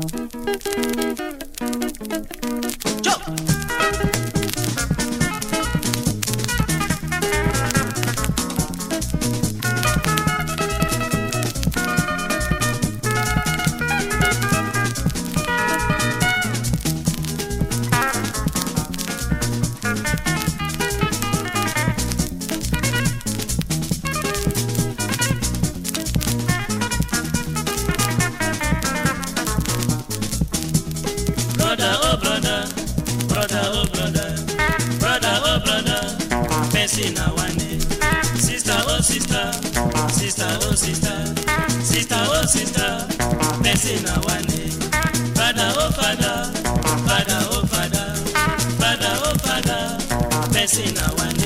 brother person na one eh. sister oh sister. Sister oh sister. Sister oh sister. Person na one name father oh father. Father oh father. Father oh father. Person na one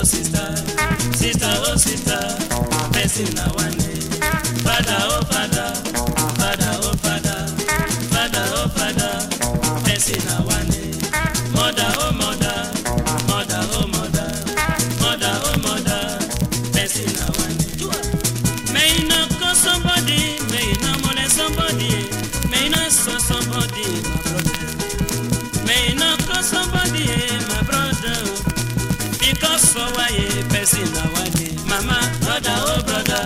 dosis for why person now one mama, brother, oh brother,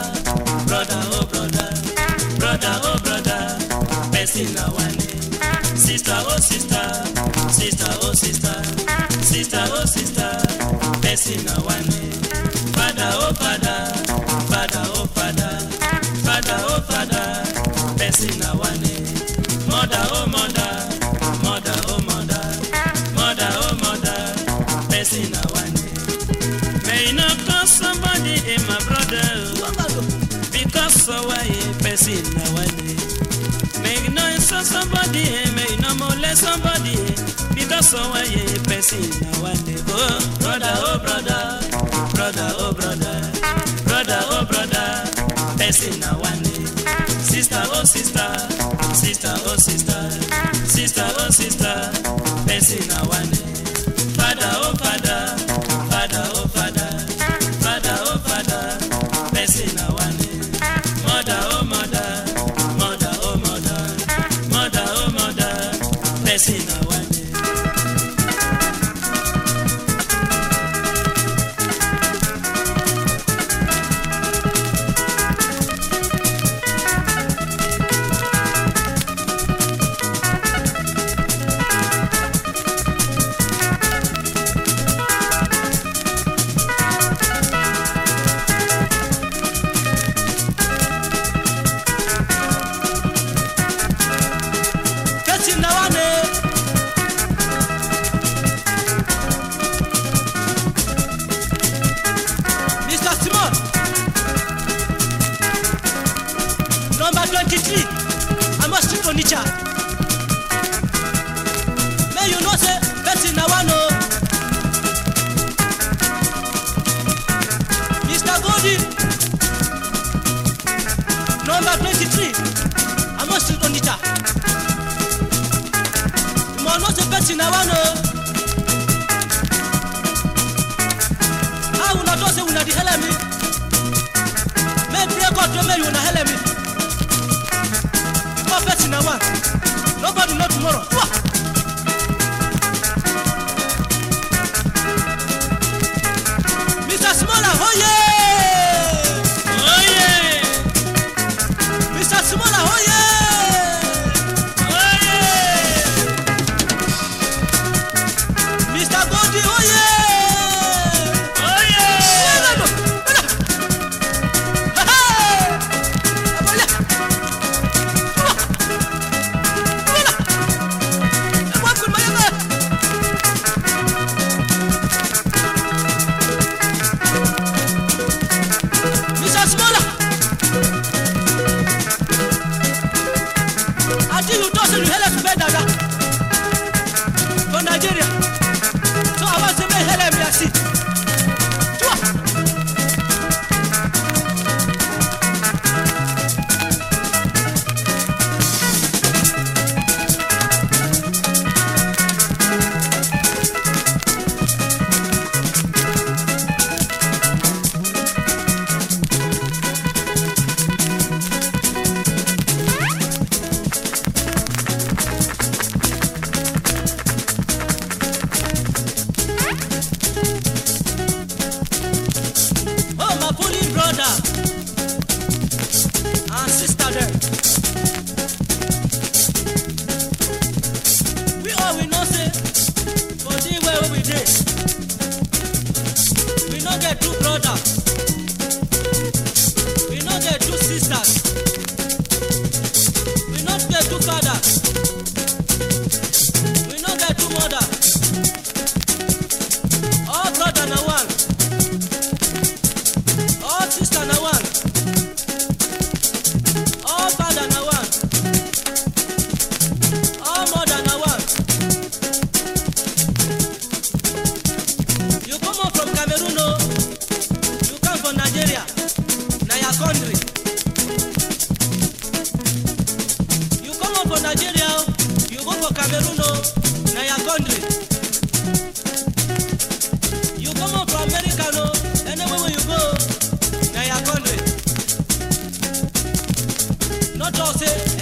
brother, oh brother, brother, oh brother, person now one. Sister, oh sister, sister, oh sister, sister, oh sister, person now one so why person na name. May you somebody, eh, may you not molest somebody, eh. because so why person na name. Oh brother, oh brother, brother, oh brother, brother, oh brother, person na name. Sister, oh sister, sister, oh sister, sister, oh sister, person na number twenty three imo street onitsha may you know say person na one o. mr godi number twenty three imo street onitsha imo know say person na one o. mr smola oye oh Oye, Nigeria. So I want to make hell and We no get two mother. All brother na one. Sister na one. All father na. You come from Cameroon o. You come from Nigeria. Na your country. For Cameroon. Na your country. You come from America no. Anywhere where you go. Na your country. Not just say,